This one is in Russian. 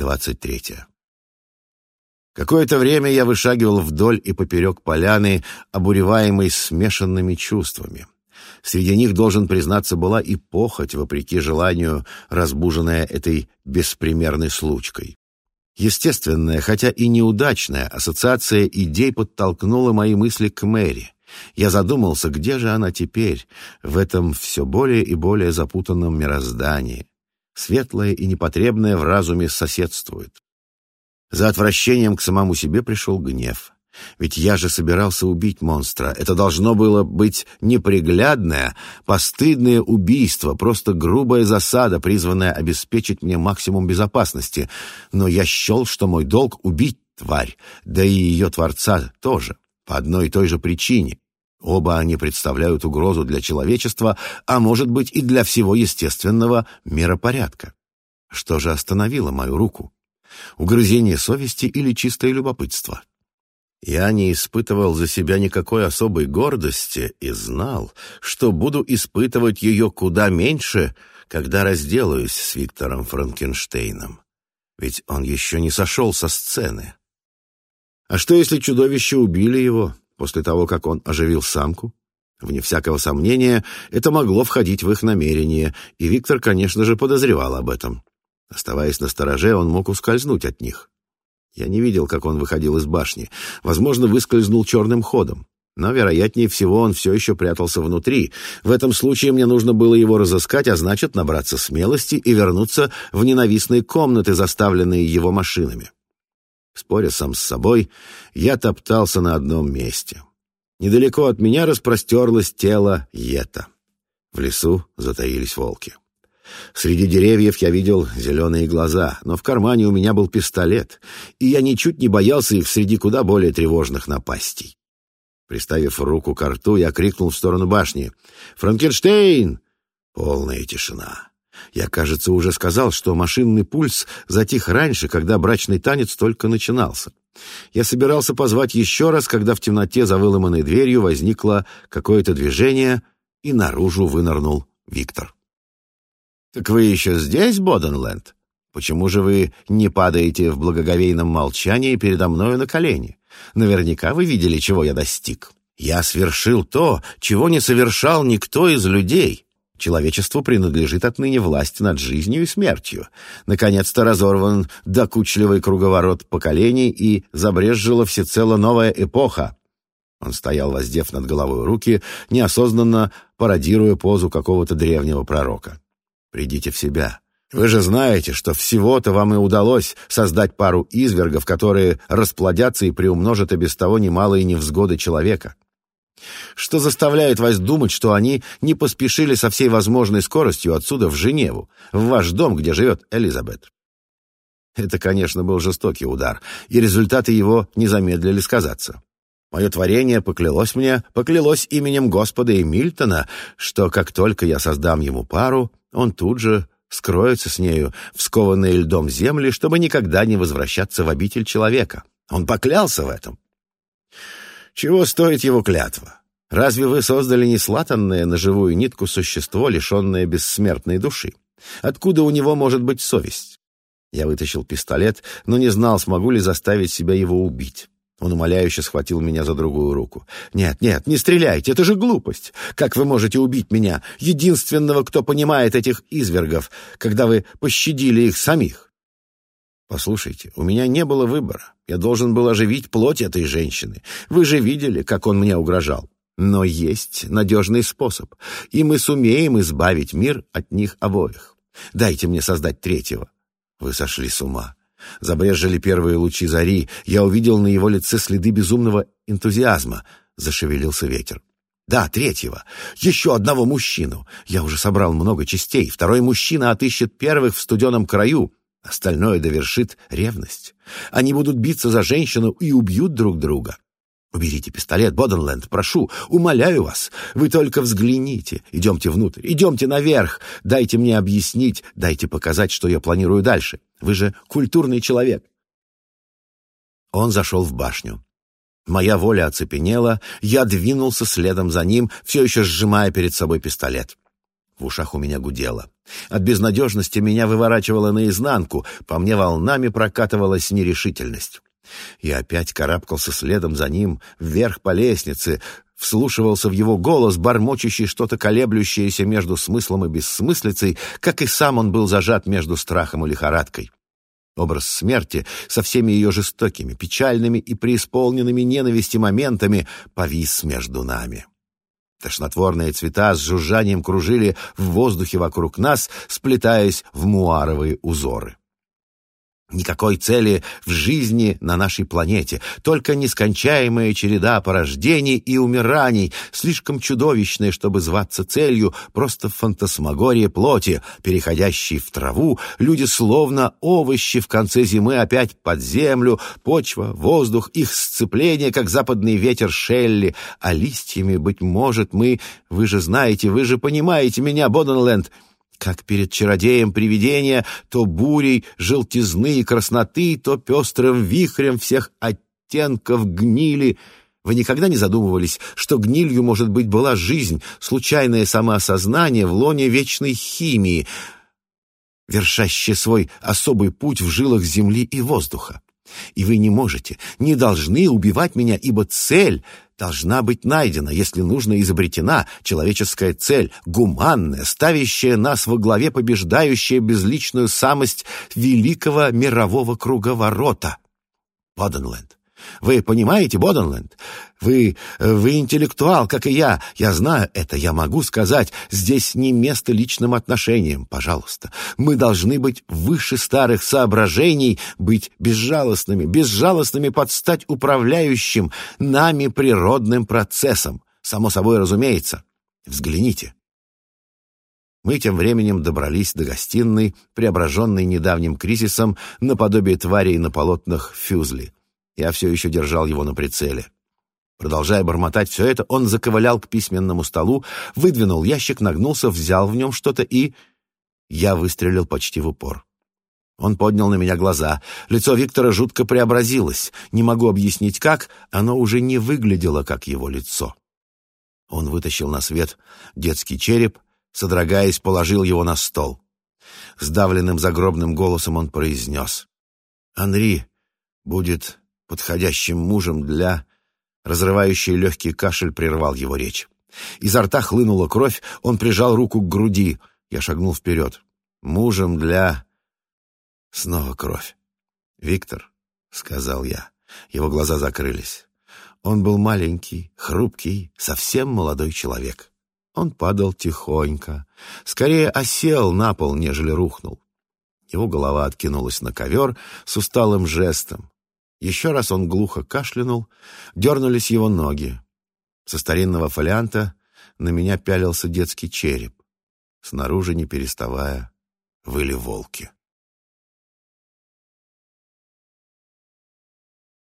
23. Какое-то время я вышагивал вдоль и поперек поляны, обуреваемой смешанными чувствами. Среди них, должен признаться, была и похоть, вопреки желанию, разбуженная этой беспримерной случкой. Естественная, хотя и неудачная, ассоциация идей подтолкнула мои мысли к Мэри. Я задумался, где же она теперь, в этом все более и более запутанном мироздании светлое и непотребное в разуме соседствует. За отвращением к самому себе пришел гнев. Ведь я же собирался убить монстра. Это должно было быть неприглядное, постыдное убийство, просто грубая засада, призванная обеспечить мне максимум безопасности. Но я счел, что мой долг — убить тварь, да и ее творца тоже, по одной и той же причине. Оба они представляют угрозу для человечества, а может быть и для всего естественного миропорядка. Что же остановило мою руку? Угрызение совести или чистое любопытство? Я не испытывал за себя никакой особой гордости и знал, что буду испытывать ее куда меньше, когда разделаюсь с Виктором Франкенштейном. Ведь он еще не сошел со сцены. А что, если чудовище убили его, после того, как он оживил самку? Вне всякого сомнения, это могло входить в их намерение, и Виктор, конечно же, подозревал об этом. Оставаясь на стороже, он мог ускользнуть от них. Я не видел, как он выходил из башни. Возможно, выскользнул черным ходом. Но, вероятнее всего, он все еще прятался внутри. В этом случае мне нужно было его разыскать, а значит, набраться смелости и вернуться в ненавистные комнаты, заставленные его машинами. Споря сам с собой, я топтался на одном месте. Недалеко от меня распростерлось тело Йета. В лесу затаились волки. Среди деревьев я видел зеленые глаза, но в кармане у меня был пистолет, и я ничуть не боялся их среди куда более тревожных напастей. Приставив руку к рту, я крикнул в сторону башни. «Франкенштейн!» Полная тишина. Я, кажется, уже сказал, что машинный пульс затих раньше, когда брачный танец только начинался. Я собирался позвать еще раз, когда в темноте за выломанной дверью возникло какое-то движение, и наружу вынырнул Виктор. «Так вы еще здесь, Боденленд? Почему же вы не падаете в благоговейном молчании передо мною на колени? Наверняка вы видели, чего я достиг. Я свершил то, чего не совершал никто из людей». Человечеству принадлежит отныне власть над жизнью и смертью. Наконец-то разорван докучливый круговорот поколений и забрежжила всецело новая эпоха. Он стоял, воздев над головой руки, неосознанно пародируя позу какого-то древнего пророка. «Придите в себя. Вы же знаете, что всего-то вам и удалось создать пару извергов, которые расплодятся и приумножат и без того немалые невзгоды человека что заставляет вас думать, что они не поспешили со всей возможной скоростью отсюда в Женеву, в ваш дом, где живет Элизабет. Это, конечно, был жестокий удар, и результаты его не замедлили сказаться. Мое творение поклялось мне, поклялось именем Господа и Мильтона, что как только я создам ему пару, он тут же скроется с нею в скованные льдом земли, чтобы никогда не возвращаться в обитель человека. Он поклялся в этом. Чего стоит его клятва? Разве вы создали неслатанное на живую нитку существо, лишенное бессмертной души? Откуда у него может быть совесть? Я вытащил пистолет, но не знал, смогу ли заставить себя его убить. Он умоляюще схватил меня за другую руку. «Нет, нет, не стреляйте, это же глупость! Как вы можете убить меня, единственного, кто понимает этих извергов, когда вы пощадили их самих?» Послушайте, у меня не было выбора. Я должен был оживить плоть этой женщины. Вы же видели, как он мне угрожал. Но есть надежный способ, и мы сумеем избавить мир от них обоих. Дайте мне создать третьего. Вы сошли с ума. Забрежжили первые лучи зари. Я увидел на его лице следы безумного энтузиазма. Зашевелился ветер. Да, третьего. Еще одного мужчину. Я уже собрал много частей. Второй мужчина отыщет первых в студеном краю. Остальное довершит ревность. Они будут биться за женщину и убьют друг друга. Уберите пистолет, Боденленд, прошу, умоляю вас. Вы только взгляните. Идемте внутрь, идемте наверх. Дайте мне объяснить, дайте показать, что я планирую дальше. Вы же культурный человек. Он зашел в башню. Моя воля оцепенела, я двинулся следом за ним, все еще сжимая перед собой пистолет. В ушах у меня гудело. От безнадежности меня выворачивало наизнанку, по мне волнами прокатывалась нерешительность. Я опять карабкался следом за ним, вверх по лестнице, вслушивался в его голос, бормочущий что-то колеблющееся между смыслом и бессмыслицей, как и сам он был зажат между страхом и лихорадкой. Образ смерти со всеми ее жестокими, печальными и преисполненными ненависти моментами повис между нами. Тошнотворные цвета с жужжанием кружили в воздухе вокруг нас, сплетаясь в муаровые узоры. Никакой цели в жизни на нашей планете, только нескончаемая череда порождений и умираний, слишком чудовищная, чтобы зваться целью, просто фантасмагория плоти, переходящей в траву, люди словно овощи в конце зимы опять под землю, почва, воздух, их сцепление, как западный ветер Шелли, а листьями, быть может, мы, вы же знаете, вы же понимаете меня, Боденленд, — как перед чародеем привидения, то бурей желтизны и красноты, то пестрым вихрем всех оттенков гнили. Вы никогда не задумывались, что гнилью, может быть, была жизнь, случайное самоосознание в лоне вечной химии, вершащее свой особый путь в жилах земли и воздуха? И вы не можете, не должны убивать меня, ибо цель должна быть найдена, если нужно изобретена человеческая цель, гуманная, ставящая нас во главе, побеждающая безличную самость великого мирового круговорота. Паденленд. Вы понимаете, Боденленд? Вы... Э, вы интеллектуал, как и я. Я знаю это, я могу сказать. Здесь не место личным отношениям, пожалуйста. Мы должны быть выше старых соображений, быть безжалостными, безжалостными под стать управляющим нами природным процессом. Само собой разумеется. Взгляните. Мы тем временем добрались до гостиной, преображенной недавним кризисом наподобие тварей на полотнах Фюзли — я все еще держал его на прицеле. Продолжая бормотать все это, он заковылял к письменному столу, выдвинул ящик, нагнулся, взял в нем что-то и... Я выстрелил почти в упор. Он поднял на меня глаза. Лицо Виктора жутко преобразилось. Не могу объяснить как, оно уже не выглядело как его лицо. Он вытащил на свет детский череп, содрогаясь, положил его на стол. Сдавленным загробным голосом он произнес. «Анри будет подходящим мужем для... Разрывающий легкий кашель прервал его речь. Изо рта хлынула кровь, он прижал руку к груди. Я шагнул вперед. Мужем для... Снова кровь. «Виктор», — сказал я. Его глаза закрылись. Он был маленький, хрупкий, совсем молодой человек. Он падал тихонько. Скорее осел на пол, нежели рухнул. Его голова откинулась на ковер с усталым жестом. Еще раз он глухо кашлянул, дернулись его ноги. Со старинного фолианта на меня пялился детский череп. Снаружи, не переставая, выли волки.